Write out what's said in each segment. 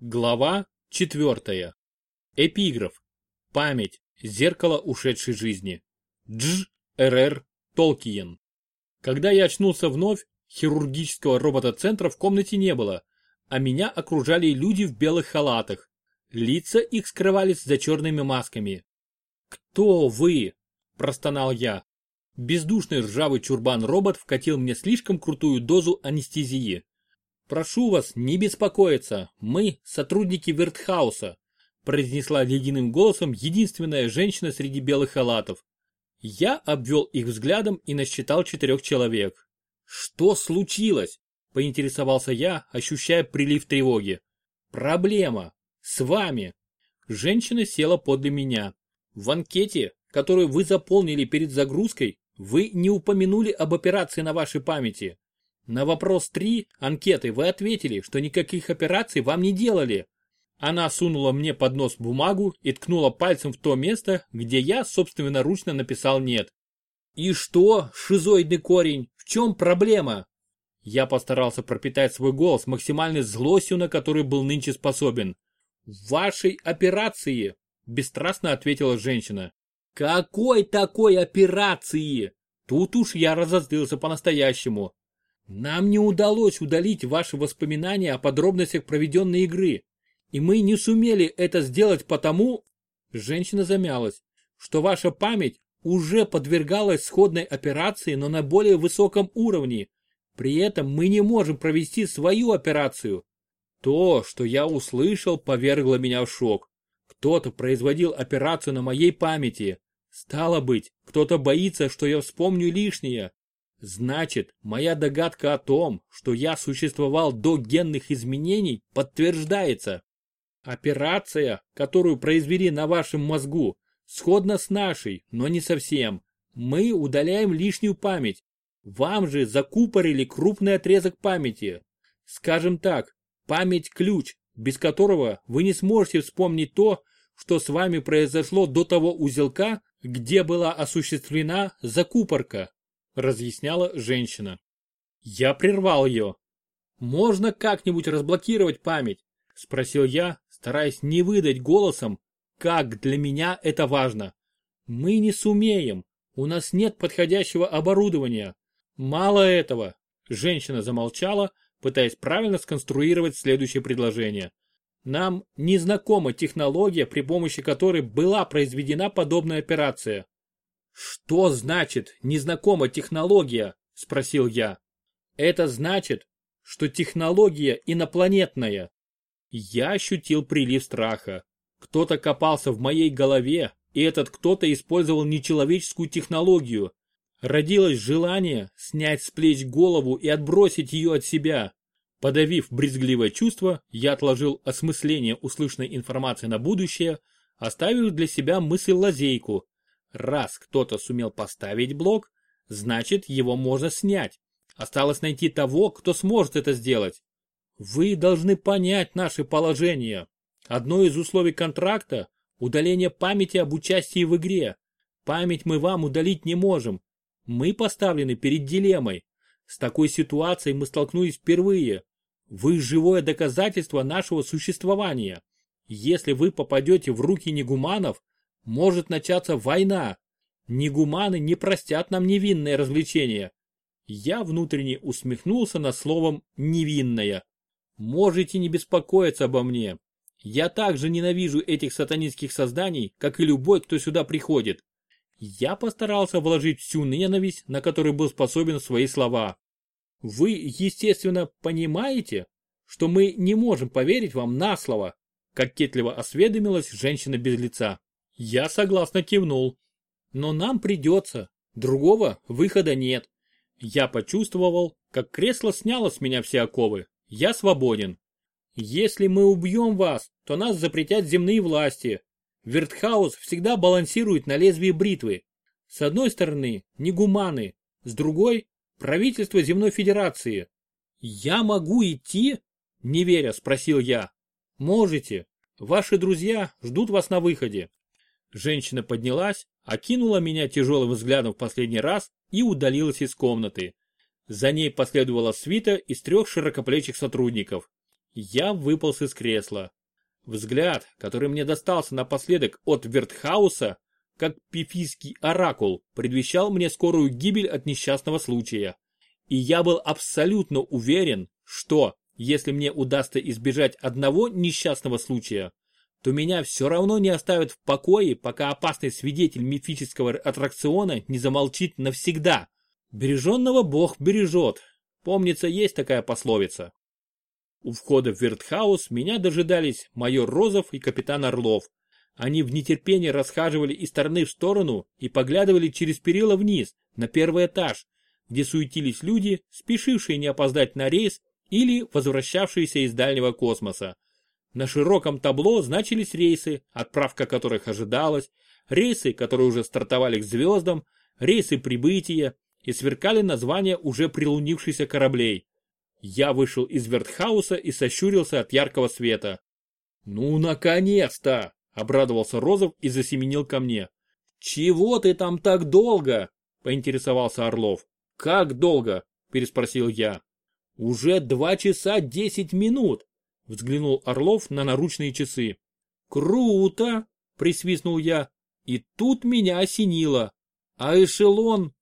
Глава 4. Эпиграф. Память. Зеркало ушедшей жизни. Дж. Р.Р. Толкиен. Когда я очнулся вновь, хирургического робота-центра в комнате не было, а меня окружали люди в белых халатах. Лица их скрывались за черными масками. «Кто вы?» – простонал я. Бездушный ржавый чурбан-робот вкатил мне слишком крутую дозу анестезии. «Прошу вас не беспокоиться, мы сотрудники Вертхауса», произнесла ледяным голосом единственная женщина среди белых халатов. Я обвел их взглядом и насчитал четырех человек. «Что случилось?» – поинтересовался я, ощущая прилив тревоги. «Проблема. С вами». Женщина села подле меня. В анкете, которую вы заполнили перед загрузкой, вы не упомянули об операции на вашей памяти. На вопрос 3 анкеты вы ответили, что никаких операций вам не делали. Она сунула мне под нос бумагу и ткнула пальцем в то место, где я собственноручно написал «нет». «И что, шизоидный корень, в чем проблема?» Я постарался пропитать свой голос максимальной злостью, на который был нынче способен. «В вашей операции», – бесстрастно ответила женщина. «Какой такой операции?» Тут уж я разозлился по-настоящему. Нам не удалось удалить ваши воспоминания о подробностях проведенной игры. И мы не сумели это сделать потому, женщина замялась, что ваша память уже подвергалась сходной операции, но на более высоком уровне. При этом мы не можем провести свою операцию. То, что я услышал, повергло меня в шок. Кто-то производил операцию на моей памяти. Стало быть, кто-то боится, что я вспомню лишнее. Значит, моя догадка о том, что я существовал до генных изменений, подтверждается. Операция, которую произвели на вашем мозгу, сходна с нашей, но не совсем. Мы удаляем лишнюю память. Вам же закупорили крупный отрезок памяти. Скажем так, память-ключ, без которого вы не сможете вспомнить то, что с вами произошло до того узелка, где была осуществлена закупорка разъясняла женщина. Я прервал ее. «Можно как-нибудь разблокировать память?» – спросил я, стараясь не выдать голосом, как для меня это важно. «Мы не сумеем, у нас нет подходящего оборудования. Мало этого», – женщина замолчала, пытаясь правильно сконструировать следующее предложение. «Нам не знакома технология, при помощи которой была произведена подобная операция. «Что значит незнакома технология?» – спросил я. «Это значит, что технология инопланетная». Я ощутил прилив страха. Кто-то копался в моей голове, и этот кто-то использовал нечеловеческую технологию. Родилось желание снять с плеч голову и отбросить ее от себя. Подавив брезгливое чувство, я отложил осмысление услышанной информации на будущее, оставив для себя мысль-лазейку, Раз кто-то сумел поставить блок, значит его можно снять. Осталось найти того, кто сможет это сделать. Вы должны понять наше положение. Одно из условий контракта – удаление памяти об участии в игре. Память мы вам удалить не можем. Мы поставлены перед дилеммой. С такой ситуацией мы столкнулись впервые. Вы живое доказательство нашего существования. Если вы попадете в руки негуманов, может начаться война. Негуманы не простят нам невинное развлечение. Я внутренне усмехнулся над словом «невинное». Можете не беспокоиться обо мне. Я также ненавижу этих сатанинских созданий, как и любой, кто сюда приходит. Я постарался вложить всю ненависть, на которую был способен в свои слова. Вы, естественно, понимаете, что мы не можем поверить вам на слово, кокетливо осведомилась женщина без лица. Я согласно кивнул. Но нам придется. Другого выхода нет. Я почувствовал, как кресло сняло с меня все оковы. Я свободен. Если мы убьем вас, то нас запретят земные власти. Вертхаус всегда балансирует на лезвии бритвы. С одной стороны, негуманы, с другой – правительство Земной Федерации. «Я могу идти?» – не веря, спросил я. «Можете. Ваши друзья ждут вас на выходе. Женщина поднялась, окинула меня тяжелым взглядом в последний раз и удалилась из комнаты. За ней последовала свита из трех широкоплечих сотрудников. Я выполз из кресла. Взгляд, который мне достался напоследок от Вертхауса, как пифийский оракул, предвещал мне скорую гибель от несчастного случая. И я был абсолютно уверен, что, если мне удастся избежать одного несчастного случая, то меня все равно не оставят в покое, пока опасный свидетель мифического аттракциона не замолчит навсегда. Береженного Бог бережет. Помнится, есть такая пословица. У входа в Вертхаус меня дожидались майор Розов и капитан Орлов. Они в нетерпении расхаживали из стороны в сторону и поглядывали через перила вниз, на первый этаж, где суетились люди, спешившие не опоздать на рейс или возвращавшиеся из дальнего космоса. На широком табло значились рейсы, отправка которых ожидалась, рейсы, которые уже стартовали к звездам, рейсы прибытия и сверкали названия уже прилунившихся кораблей. Я вышел из вертхауса и сощурился от яркого света. «Ну, наконец-то!» – обрадовался Розов и засеменил ко мне. «Чего ты там так долго?» – поинтересовался Орлов. «Как долго?» – переспросил я. «Уже два часа десять минут!» – взглянул Орлов на наручные часы. «Круто!» – присвистнул я. И тут меня осенило. А эшелон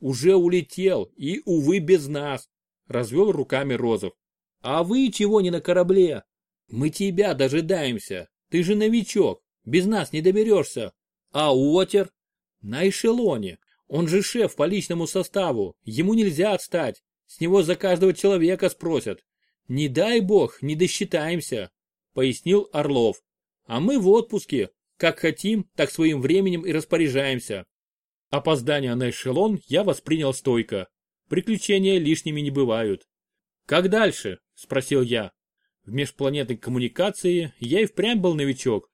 уже улетел и, увы, без нас развел руками Розов. А вы чего не на корабле? Мы тебя дожидаемся. Ты же новичок. Без нас не доберешься. А Уотер? На эшелоне. Он же шеф по личному составу. Ему нельзя отстать. С него за каждого человека спросят. Не дай бог, не досчитаемся, пояснил Орлов. А мы в отпуске. Как хотим, так своим временем и распоряжаемся. Опоздание на эшелон я воспринял стойко. Приключения лишними не бывают. «Как дальше?» – спросил я. В межпланетной коммуникации я и впрямь был новичок.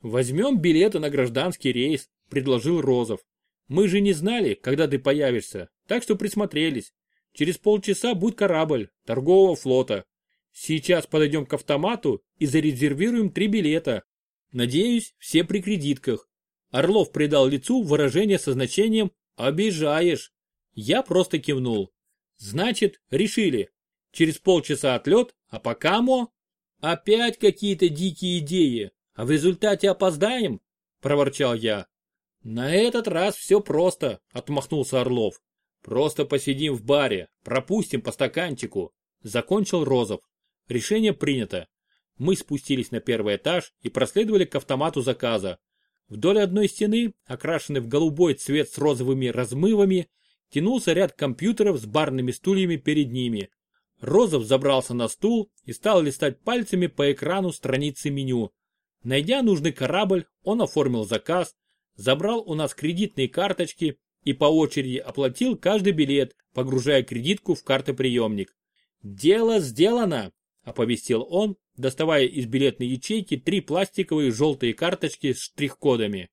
«Возьмем билеты на гражданский рейс», – предложил Розов. «Мы же не знали, когда ты появишься, так что присмотрелись. Через полчаса будет корабль торгового флота. Сейчас подойдем к автомату и зарезервируем три билета. Надеюсь, все при кредитках». Орлов придал лицу выражение со значением «обижаешь». Я просто кивнул. Значит, решили. Через полчаса отлет, а пока мо... Опять какие-то дикие идеи, а в результате опоздаем? Проворчал я. На этот раз все просто, отмахнулся Орлов. Просто посидим в баре, пропустим по стаканчику. Закончил Розов. Решение принято. Мы спустились на первый этаж и проследовали к автомату заказа. Вдоль одной стены, окрашенной в голубой цвет с розовыми размывами, тянулся ряд компьютеров с барными стульями перед ними. Розов забрался на стул и стал листать пальцами по экрану страницы меню. Найдя нужный корабль, он оформил заказ, забрал у нас кредитные карточки и по очереди оплатил каждый билет, погружая кредитку в картоприемник. «Дело сделано!» – оповестил он, доставая из билетной ячейки три пластиковые желтые карточки с штрих-кодами.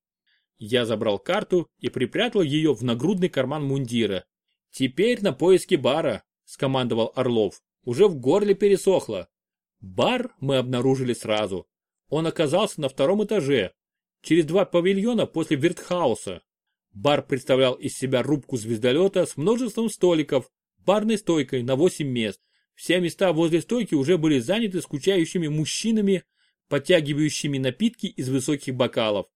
Я забрал карту и припрятал ее в нагрудный карман мундира. «Теперь на поиски бара», – скомандовал Орлов. «Уже в горле пересохло». Бар мы обнаружили сразу. Он оказался на втором этаже, через два павильона после Виртхауса. Бар представлял из себя рубку звездолета с множеством столиков, барной стойкой на 8 мест. Все места возле стойки уже были заняты скучающими мужчинами, подтягивающими напитки из высоких бокалов.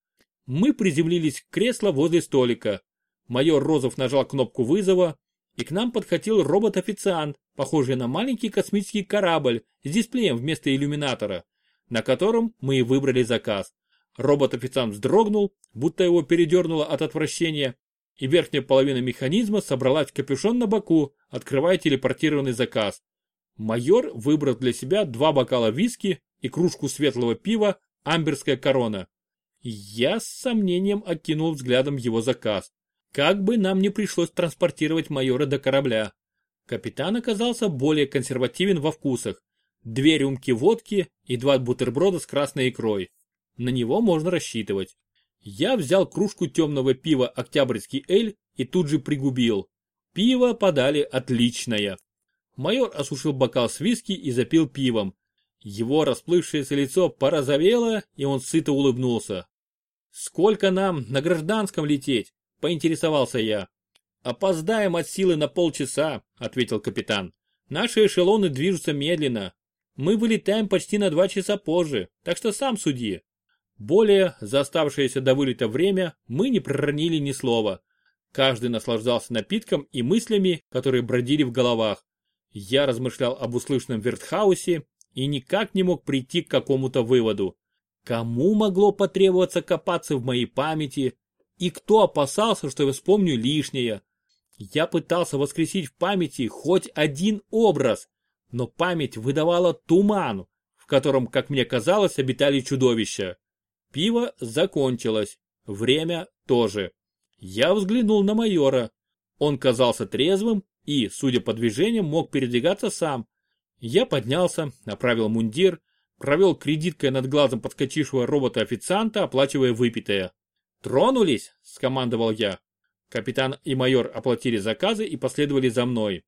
Мы приземлились в кресло возле столика. Майор Розов нажал кнопку вызова, и к нам подхватил робот-официант, похожий на маленький космический корабль с дисплеем вместо иллюминатора, на котором мы и выбрали заказ. Робот-официант вздрогнул, будто его передернуло от отвращения, и верхняя половина механизма собралась в капюшон на боку, открывая телепортированный заказ. Майор выбрал для себя два бокала виски и кружку светлого пива «Амберская корона». Я с сомнением окинул взглядом его заказ. Как бы нам не пришлось транспортировать майора до корабля. Капитан оказался более консервативен во вкусах. Две рюмки водки и два бутерброда с красной икрой. На него можно рассчитывать. Я взял кружку темного пива «Октябрьский эль» и тут же пригубил. Пиво подали отличное. Майор осушил бокал с виски и запил пивом. Его расплывшееся лицо порозовело, и он сыто улыбнулся. «Сколько нам на гражданском лететь?» – поинтересовался я. «Опоздаем от силы на полчаса», – ответил капитан. «Наши эшелоны движутся медленно. Мы вылетаем почти на два часа позже, так что сам суди. Более, за оставшееся до вылета время, мы не проронили ни слова. Каждый наслаждался напитком и мыслями, которые бродили в головах. Я размышлял об услышанном вертхаусе и никак не мог прийти к какому-то выводу. Кому могло потребоваться копаться в моей памяти? И кто опасался, что я вспомню лишнее? Я пытался воскресить в памяти хоть один образ, но память выдавала туман, в котором, как мне казалось, обитали чудовища. Пиво закончилось, время тоже. Я взглянул на майора. Он казался трезвым и, судя по движениям, мог передвигаться сам. Я поднялся, направил мундир, провел кредиткой над глазом подскочившего робота-официанта, оплачивая выпитое. «Тронулись!» – скомандовал я. Капитан и майор оплатили заказы и последовали за мной.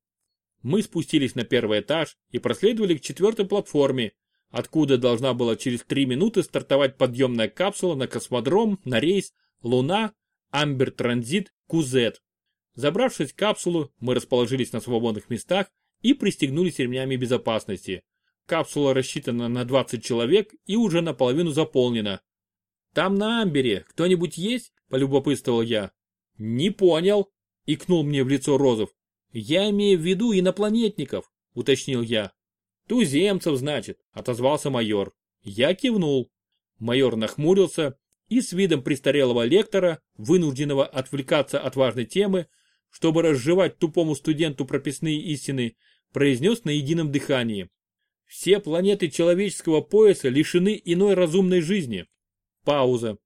Мы спустились на первый этаж и проследовали к четвертой платформе, откуда должна была через три минуты стартовать подъемная капсула на космодром на рейс Луна, Амбер Транзит, Кузет. Забравшись в капсулу, мы расположились на свободных местах и пристегнулись ремнями безопасности. Капсула рассчитана на 20 человек и уже наполовину заполнена. «Там на Амбере кто-нибудь есть?» – полюбопытствовал я. «Не понял», – икнул мне в лицо Розов. «Я имею в виду инопланетников», – уточнил я. «Туземцев, значит», – отозвался майор. Я кивнул. Майор нахмурился и с видом престарелого лектора, вынужденного отвлекаться от важной темы, чтобы разжевать тупому студенту прописные истины, произнес на едином дыхании. Все планеты человеческого пояса лишены иной разумной жизни. Пауза.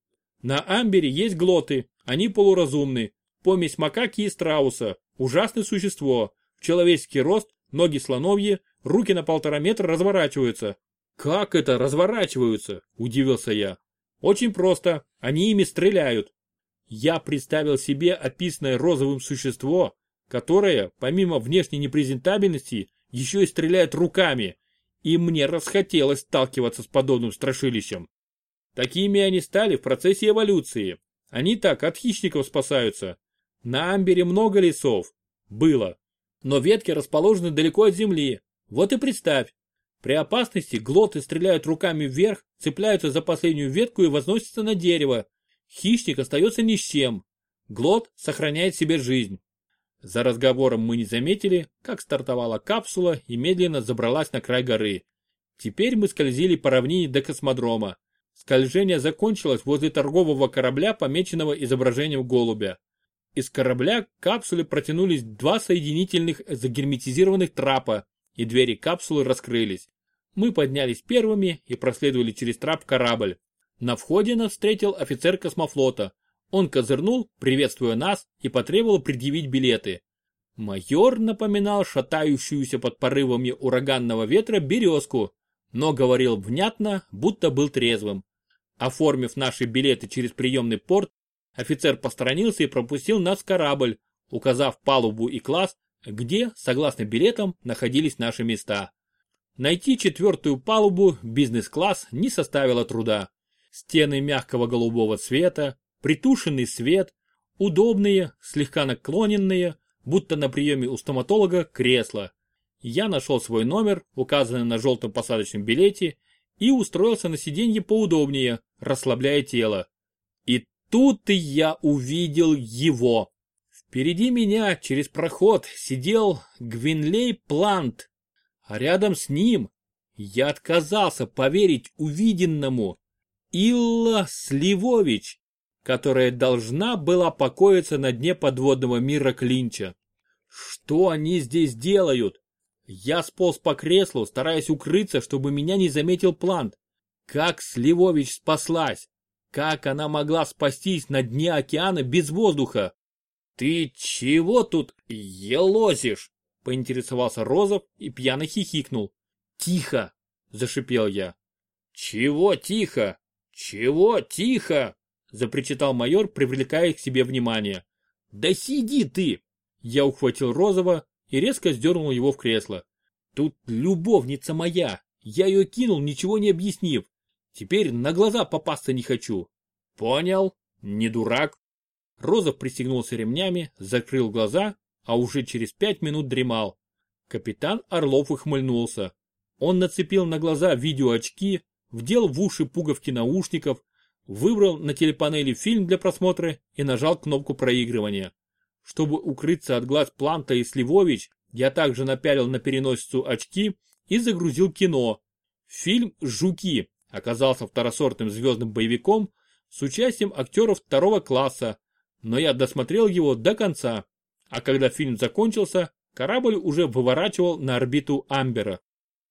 На Амбере есть глоты, они полуразумны. Помесь макаки и страуса, ужасное существо, человеческий рост, ноги слоновьи, руки на полтора метра разворачиваются. Как это разворачиваются? Удивился я. Очень просто, они ими стреляют. Я представил себе описанное розовым существо, которое, помимо внешней непрезентабельности, еще и стреляет руками, и мне расхотелось сталкиваться с подобным страшилищем. Такими они стали в процессе эволюции. Они так от хищников спасаются. На Амбере много лесов. Было. Но ветки расположены далеко от земли. Вот и представь. При опасности глоты стреляют руками вверх, цепляются за последнюю ветку и возносятся на дерево. Хищник остается ни с чем. Глот сохраняет себе жизнь. За разговором мы не заметили, как стартовала капсула и медленно забралась на край горы. Теперь мы скользили по равнине до космодрома. Скольжение закончилось возле торгового корабля, помеченного изображением голубя. Из корабля к капсуле протянулись два соединительных загерметизированных трапа, и двери капсулы раскрылись. Мы поднялись первыми и проследовали через трап корабль. На входе нас встретил офицер космофлота, он козырнул, приветствуя нас, и потребовал предъявить билеты. Майор напоминал шатающуюся под порывами ураганного ветра березку, но говорил внятно, будто был трезвым. Оформив наши билеты через приемный порт, офицер посторонился и пропустил нас в корабль, указав палубу и класс, где, согласно билетам, находились наши места. Найти четвертую палубу бизнес-класс не составило труда. Стены мягкого голубого цвета, притушенный свет, удобные, слегка наклоненные, будто на приеме у стоматолога, кресла. Я нашел свой номер, указанный на желтом посадочном билете, и устроился на сиденье поудобнее, расслабляя тело. И тут я увидел его. Впереди меня через проход сидел Гвинлей Плант, а рядом с ним я отказался поверить увиденному. Илла Сливович, которая должна была покоиться на дне подводного мира Клинча. Что они здесь делают? Я сполз по креслу, стараясь укрыться, чтобы меня не заметил плант. Как Сливович спаслась? Как она могла спастись на дне океана без воздуха? Ты чего тут елозишь? Поинтересовался Розов и пьяно хихикнул. Тихо! Зашипел я. Чего тихо? Чего тихо? запричитал майор, привлекая к себе внимание. «Да сиди ты!» Я ухватил Розова и резко сдернул его в кресло. «Тут любовница моя, я ее кинул, ничего не объяснив. Теперь на глаза попасться не хочу». «Понял, не дурак». Розов пристегнулся ремнями, закрыл глаза, а уже через пять минут дремал. Капитан Орлов ухмыльнулся. Он нацепил на глаза видеоочки, вдел в уши пуговки наушников, выбрал на телепанели фильм для просмотра и нажал кнопку проигрывания. Чтобы укрыться от глаз Планта и Сливович, я также напялил на переносицу очки и загрузил кино. Фильм «Жуки» оказался второсортным звездным боевиком с участием актеров второго класса, но я досмотрел его до конца, а когда фильм закончился, корабль уже выворачивал на орбиту Амбера.